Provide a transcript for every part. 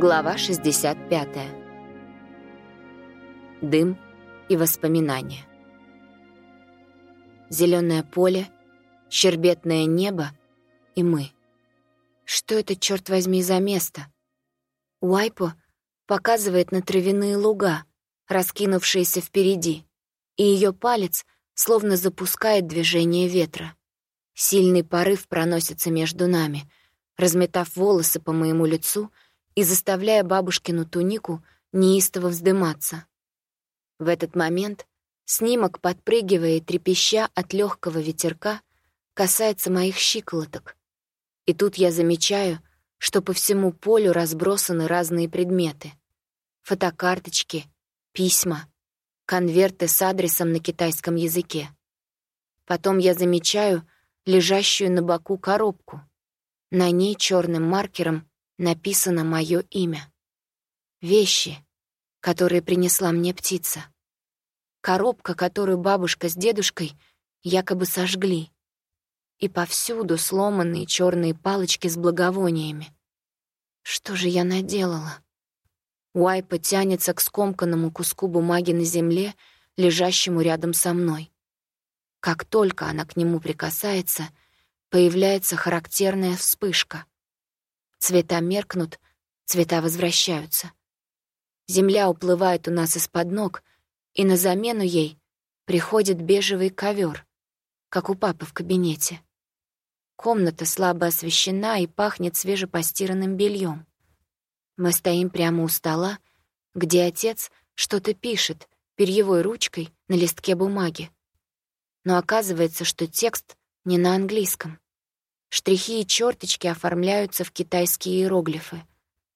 Глава 65. Дым и воспоминания. Зеленое поле, щербетное небо и мы. Что это, черт возьми, за место? Уайпо показывает на травяные луга, раскинувшиеся впереди, и ее палец словно запускает движение ветра. Сильный порыв проносится между нами, разметав волосы по моему лицу и заставляя бабушкину тунику неистово вздыматься. В этот момент снимок, подпрыгивая и трепеща от легкого ветерка, касается моих щиколоток. И тут я замечаю, что по всему полю разбросаны разные предметы. Фотокарточки, письма, конверты с адресом на китайском языке. Потом я замечаю лежащую на боку коробку. На ней черным маркером написано мое имя. Вещи, которые принесла мне птица. Коробка, которую бабушка с дедушкой якобы сожгли. И повсюду сломанные черные палочки с благовониями. Что же я наделала? Уайпа тянется к скомканному куску бумаги на земле, лежащему рядом со мной. Как только она к нему прикасается, появляется характерная вспышка. Цвета меркнут, цвета возвращаются. Земля уплывает у нас из-под ног, и на замену ей приходит бежевый ковер, как у папы в кабинете. Комната слабо освещена и пахнет свежепостиранным бельем. Мы стоим прямо у стола, где отец что-то пишет перьевой ручкой на листке бумаги. Но оказывается, что текст не на английском. Штрихи и черточки оформляются в китайские иероглифы.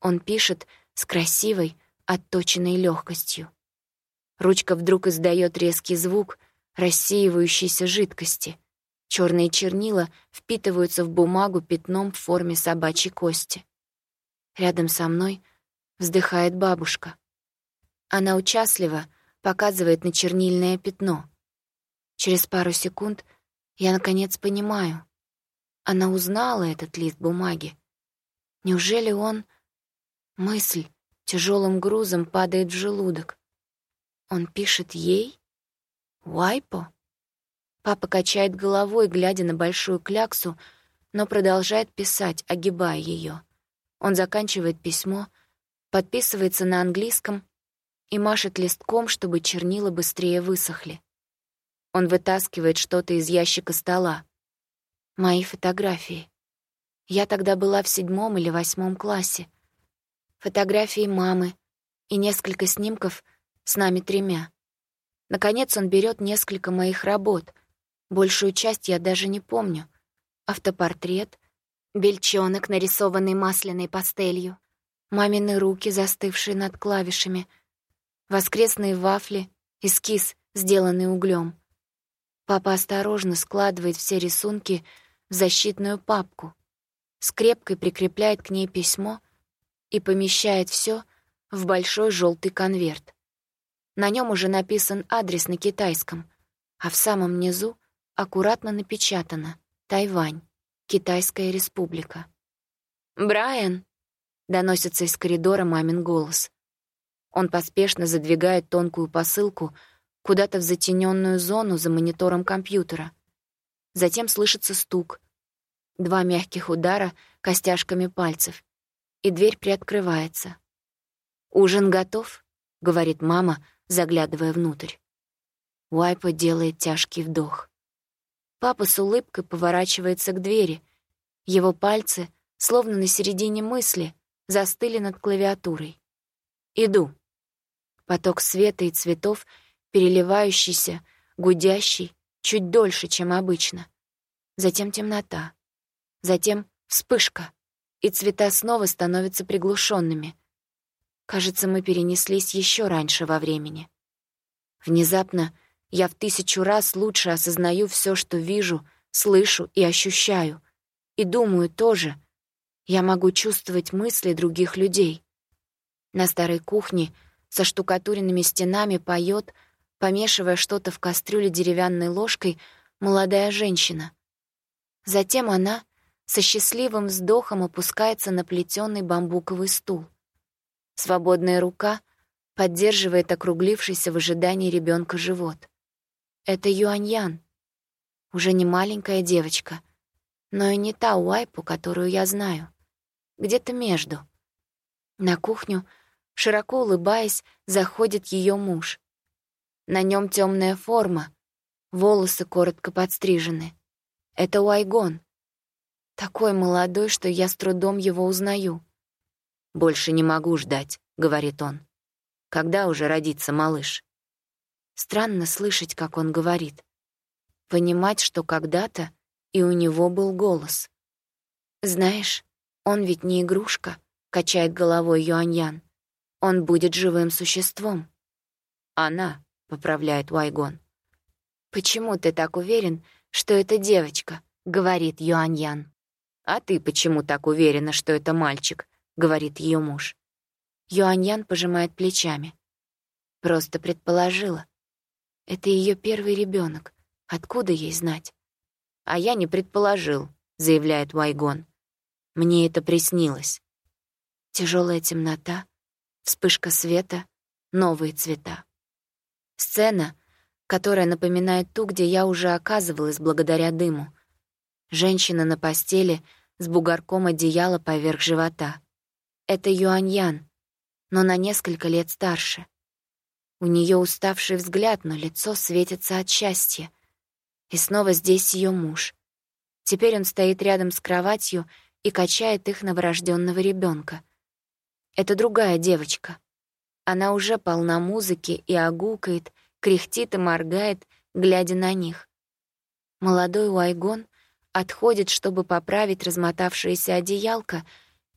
Он пишет с красивой, отточенной легкостью. Ручка вдруг издает резкий звук рассеивающейся жидкости — Черные чернила впитываются в бумагу пятном в форме собачьей кости. Рядом со мной вздыхает бабушка. Она участливо показывает на чернильное пятно. Через пару секунд я, наконец, понимаю. Она узнала этот лист бумаги. Неужели он... Мысль тяжелым грузом падает в желудок. Он пишет ей? Вайпо? Папа качает головой, глядя на большую кляксу, но продолжает писать, огибая ее. Он заканчивает письмо, подписывается на английском и машет листком, чтобы чернила быстрее высохли. Он вытаскивает что-то из ящика стола. Мои фотографии. Я тогда была в седьмом или восьмом классе. Фотографии мамы и несколько снимков с нами тремя. Наконец он берет несколько моих работ — Большую часть я даже не помню. Автопортрет, бельчонок, нарисованный масляной пастелью, мамины руки, застывшие над клавишами, воскресные вафли, эскиз, сделанный углем. Папа осторожно складывает все рисунки в защитную папку, скрепкой прикрепляет к ней письмо и помещает все в большой желтый конверт. На нем уже написан адрес на китайском, а в самом низу аккуратно напечатано «Тайвань, Китайская республика». «Брайан!» — доносится из коридора мамин голос. Он поспешно задвигает тонкую посылку куда-то в затененную зону за монитором компьютера. Затем слышится стук. Два мягких удара костяшками пальцев, и дверь приоткрывается. «Ужин готов?» — говорит мама, заглядывая внутрь. Уайпа делает тяжкий вдох. Папа с улыбкой поворачивается к двери. Его пальцы, словно на середине мысли, застыли над клавиатурой. «Иду». Поток света и цветов, переливающийся, гудящий, чуть дольше, чем обычно. Затем темнота. Затем вспышка, и цвета снова становятся приглушенными. Кажется, мы перенеслись еще раньше во времени. Внезапно я в тысячу раз лучше осознаю все, что вижу, слышу и ощущаю. И думаю тоже. Я могу чувствовать мысли других людей. На старой кухне со штукатуренными стенами поет, помешивая что-то в кастрюле деревянной ложкой, молодая женщина. Затем она со счастливым вздохом опускается на плетёный бамбуковый стул. Свободная рука поддерживает округлившийся в ожидании ребенка живот. Это Юаньян. Уже не маленькая девочка, но и не та Уайпу, которую я знаю. Где-то между. На кухню, широко улыбаясь, заходит ее муж. На нем темная форма, волосы коротко подстрижены. Это Уайгон. Такой молодой, что я с трудом его узнаю. «Больше не могу ждать», — говорит он. «Когда уже родится малыш?» Странно слышать, как он говорит. Понимать, что когда-то и у него был голос. «Знаешь, он ведь не игрушка», — качает головой Юаньян. «Он будет живым существом». «Она», — поправляет Вайгон. «Почему ты так уверен, что это девочка?» — говорит Юаньян. «А ты почему так уверена, что это мальчик?» — говорит ее муж. Юаньян пожимает плечами. Просто предположила. Это ее первый ребенок. Откуда ей знать? А я не предположил, заявляет Вайгон. Мне это приснилось. Тяжелая темнота, вспышка света, новые цвета. Сцена, которая напоминает ту, где я уже оказывалась благодаря дыму. Женщина на постели с бугорком одеяла поверх живота. Это Юаньян, но на несколько лет старше. У нее уставший взгляд, но лицо светится от счастья. И снова здесь ее муж. Теперь он стоит рядом с кроватью и качает их новорожденного ребенка. Это другая девочка. Она уже полна музыки и огукает, кряхтит и моргает, глядя на них. Молодой Уайгон отходит, чтобы поправить размотавшееся одеялко,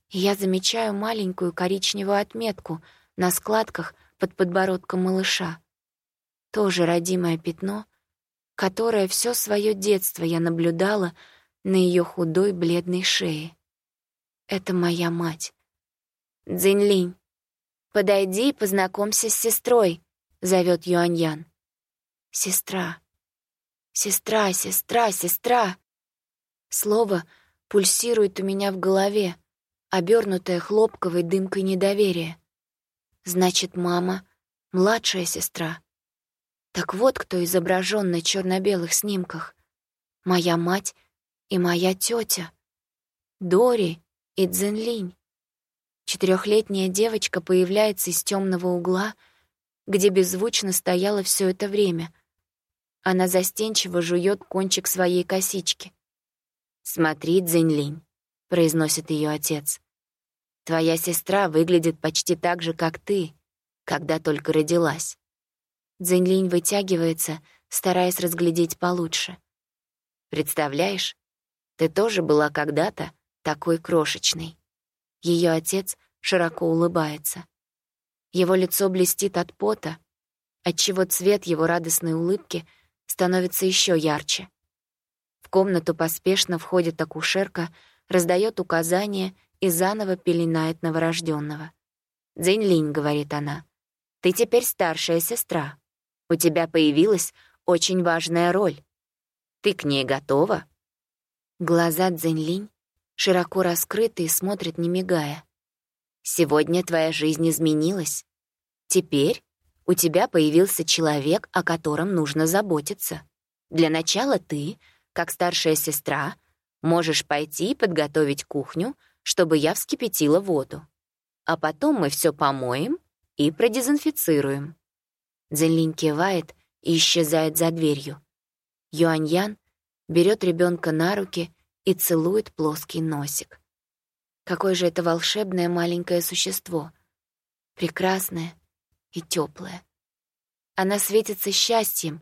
и я замечаю маленькую коричневую отметку на складках под подбородком малыша. Тоже родимое пятно, которое все свое детство я наблюдала на ее худой бледной шее. Это моя мать. Цзиньлинь, подойди и познакомься с сестрой, зовет Юаньян. Сестра. Сестра, сестра, сестра. Слово пульсирует у меня в голове, обернутое хлопковой дымкой недоверия. Значит, мама — младшая сестра. Так вот, кто изображен на черно белых снимках. Моя мать и моя тетя. Дори и Цзинлинь. Четырехлетняя девочка появляется из темного угла, где беззвучно стояла все это время. Она застенчиво жует кончик своей косички. «Смотри, Цзиньлинь», — произносит ее отец. «Твоя сестра выглядит почти так же, как ты, когда только родилась». Цзиньлинь вытягивается, стараясь разглядеть получше. «Представляешь, ты тоже была когда-то такой крошечной». Ее отец широко улыбается. Его лицо блестит от пота, отчего цвет его радостной улыбки становится еще ярче. В комнату поспешно входит акушерка, раздает указания и заново пеленает новорожденного. «Дзинь-линь», — говорит она, — «ты теперь старшая сестра. У тебя появилась очень важная роль. Ты к ней готова?» Глаза Цзинь-линь широко раскрыты и смотрят, не мигая. «Сегодня твоя жизнь изменилась. Теперь у тебя появился человек, о котором нужно заботиться. Для начала ты как старшая сестра, можешь пойти и подготовить кухню, чтобы я вскипятила воду. А потом мы все помоем и продезинфицируем». Дзелинь кивает и исчезает за дверью. Юаньян берет ребенка на руки и целует плоский носик. Какое же это волшебное маленькое существо. Прекрасное и теплое. Она светится счастьем,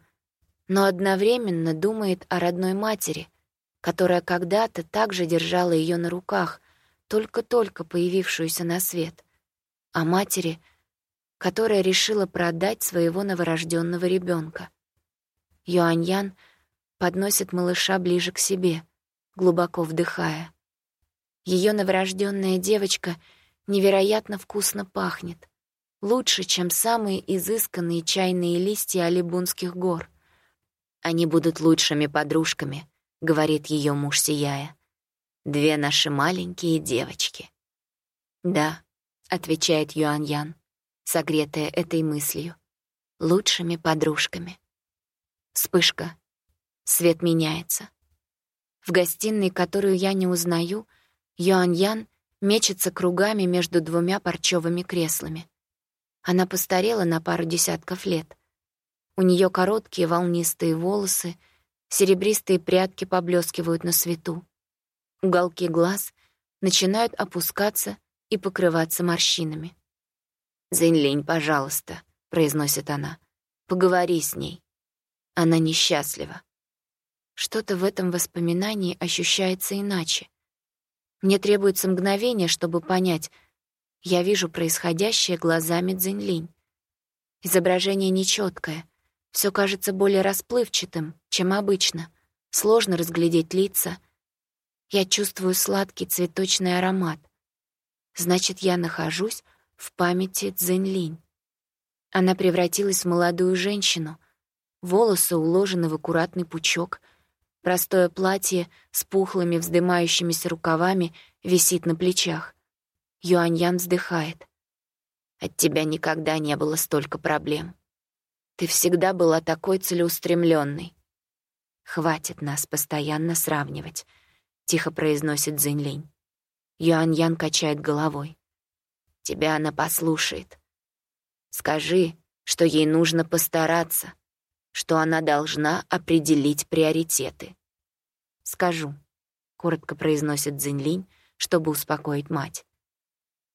но одновременно думает о родной матери, которая когда-то также держала ее на руках, только-только появившуюся на свет, о матери, которая решила продать своего новорожденного ребенка. Юаньян подносит малыша ближе к себе, глубоко вдыхая. Ее новорожденная девочка невероятно вкусно пахнет, лучше, чем самые изысканные чайные листья Алибунских гор — они будут лучшими подружками, говорит ее муж, сияя. Две наши маленькие девочки. Да, — отвечает Юань Ян, согретая этой мыслью. «Лучшими подружками». Вспышка. Свет меняется. В гостиной, которую я не узнаю, Юань Ян мечется кругами между двумя парчевыми креслами. Она постарела на пару десятков лет. У нее короткие волнистые волосы, серебристые прядки поблескивают на свету. Уголки глаз начинают опускаться и покрываться морщинами. «Зэньлинь, пожалуйста», — произносит она, — «поговори с ней». Она несчастлива. Что-то в этом воспоминании ощущается иначе. Мне требуется мгновение, чтобы понять. Я вижу происходящее глазами Цзиньлинь. Изображение нечеткое, все кажется более расплывчатым, чем обычно. Сложно разглядеть лица. Я чувствую сладкий цветочный аромат. Значит, я нахожусь в памяти Цзиньлинь. Она превратилась в молодую женщину. Волосы уложены в аккуратный пучок. Простое платье с пухлыми вздымающимися рукавами висит на плечах. Юаньян вздыхает. «От тебя никогда не было столько проблем. Ты всегда была такой целеустремленной. «Хватит нас постоянно сравнивать», — тихо произносит Цзиньлинь. Юань-Ян качает головой. «Тебя она послушает. Скажи, что ей нужно постараться, что она должна определить приоритеты». «Скажу», — коротко произносит Цзиньлинь, чтобы успокоить мать.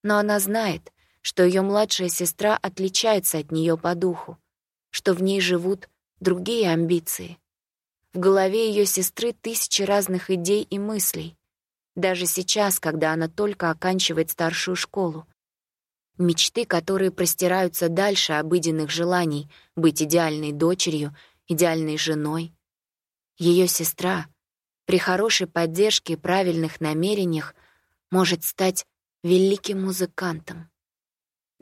Но она знает, что ее младшая сестра отличается от нее по духу, что в ней живут другие амбиции. В голове ее сестры тысячи разных идей и мыслей. Даже сейчас, когда она только оканчивает старшую школу. Мечты, которые простираются дальше обыденных желаний быть идеальной дочерью, идеальной женой. Ее сестра при хорошей поддержке и правильных намерениях может стать великим музыкантом.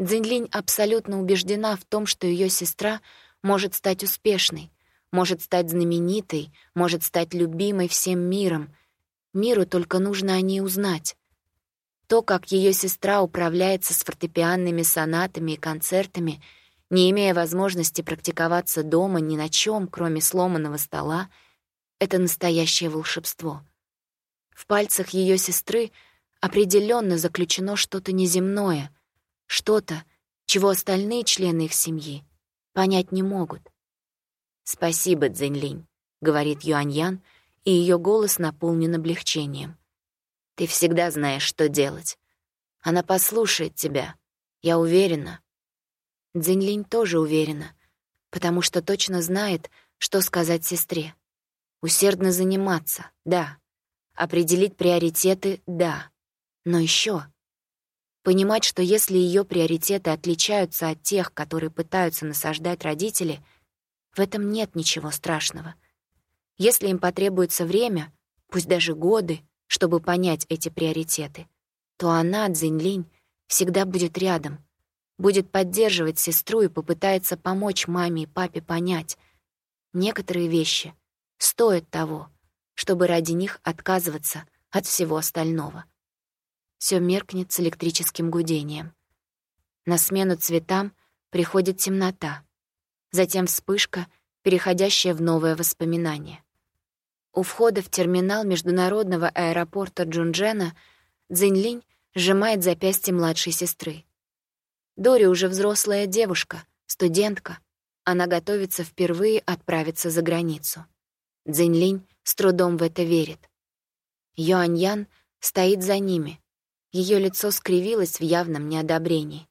Цзиньлинь абсолютно убеждена в том, что ее сестра может стать успешной, может стать знаменитой, может стать любимой всем миром. Миру только нужно о ней узнать. То, как ее сестра управляется с фортепианными сонатами и концертами, не имея возможности практиковаться дома ни на чем, кроме сломанного стола, это настоящее волшебство. В пальцах ее сестры определенно заключено что-то неземное, что-то, чего остальные члены их семьи понять не могут. «Спасибо, Цзиньлинь», — говорит Юаньян, и ее голос наполнен облегчением. «Ты всегда знаешь, что делать. Она послушает тебя, я уверена». Цзиньлинь тоже уверена, потому что точно знает, что сказать сестре. Усердно заниматься, да. Определить приоритеты, да. Но еще Понимать, что если ее приоритеты отличаются от тех, которые пытаются насаждать родители, в этом нет ничего страшного. Если им потребуется время, пусть даже годы, чтобы понять эти приоритеты, то она, Цзиньлинь, всегда будет рядом, будет поддерживать сестру и попытается помочь маме и папе понять. Некоторые вещи стоят того, чтобы ради них отказываться от всего остального. Все меркнет с электрическим гудением. На смену цветам приходит темнота, затем вспышка, переходящая в новое воспоминание. У входа в терминал международного аэропорта Джунджена Цзиньлинь сжимает запястье младшей сестры. Дори уже взрослая девушка, студентка. Она готовится впервые отправиться за границу. Цзиньлинь с трудом в это верит. Юань-Ян стоит за ними, ее лицо скривилось в явном неодобрении.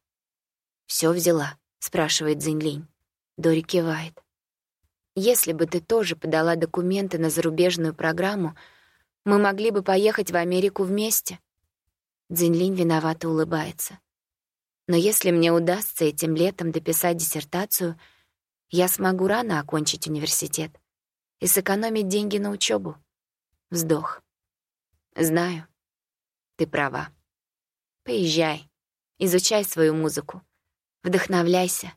Все взяла?» — спрашивает Зинлинь. Дори кивает. «Если бы ты тоже подала документы на зарубежную программу, мы могли бы поехать в Америку вместе». Цзиньлинь виновато улыбается. «Но если мне удастся этим летом дописать диссертацию, я смогу рано окончить университет и сэкономить деньги на учебу. Вздох. Знаю, ты права. Поезжай, изучай свою музыку, вдохновляйся.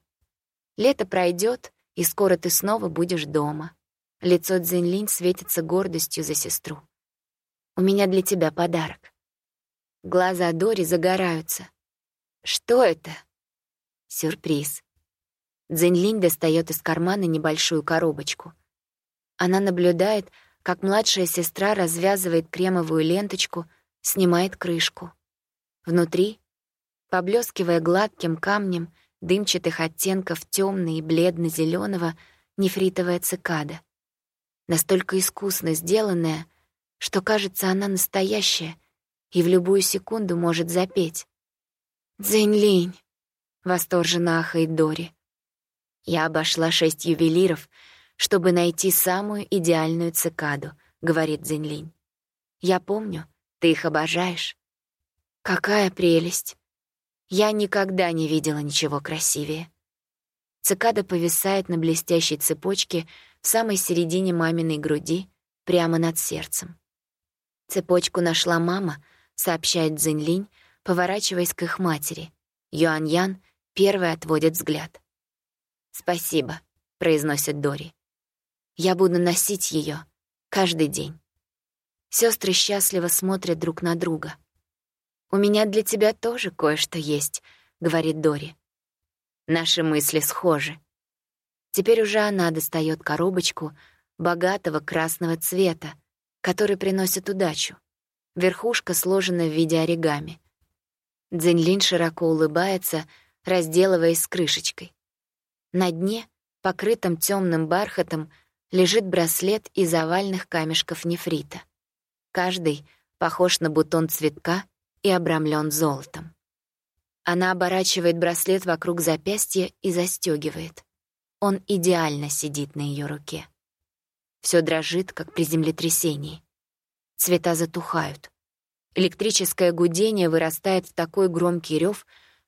Лето пройдет, и скоро ты снова будешь дома. Лицо Цзиньлинь светится гордостью за сестру. У меня для тебя подарок. Глаза Дори загораются. Что это? Сюрприз. Цзиньлинь достает из кармана небольшую коробочку. Она наблюдает, как младшая сестра развязывает кремовую ленточку, снимает крышку. Внутри, поблескивая гладким камнем дымчатых оттенков темно и бледно зеленого нефритовая цикада. Настолько искусно сделанная, что кажется, она настоящая и в любую секунду может запеть. «Дзэнь-линь!» — восторженно ахает Дори. «Я обошла шесть ювелиров, чтобы найти самую идеальную цикаду», — говорит Дзэнь-линь. «Я помню, ты их обожаешь». «Какая прелесть! Я никогда не видела ничего красивее». Цикада повисает на блестящей цепочке в самой середине маминой груди, прямо над сердцем. Цепочку нашла мама, сообщает Цзиньлинь, поворачиваясь к их матери. Юань-Ян первый отводит взгляд. «Спасибо», — произносит Дори. «Я буду носить ее каждый день». Сестры счастливо смотрят друг на друга. «У меня для тебя тоже кое-что есть», — говорит Дори. Наши мысли схожи. Теперь уже она достает коробочку богатого красного цвета, который приносит удачу. Верхушка сложена в виде оригами. Дзиньлин широко улыбается, разделываясь с крышечкой. На дне, покрытом темным бархатом, лежит браслет из овальных камешков нефрита. Каждый похож на бутон цветка и обрамлен золотом. Она оборачивает браслет вокруг запястья и застегивает. Он идеально сидит на ее руке. Все дрожит, как при землетрясении. Цвета затухают. Электрическое гудение вырастает в такой громкий рев,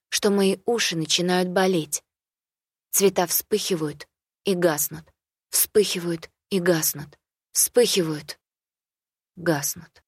что мои уши начинают болеть. Цвета вспыхивают и гаснут, вспыхивают и гаснут, вспыхивают, гаснут.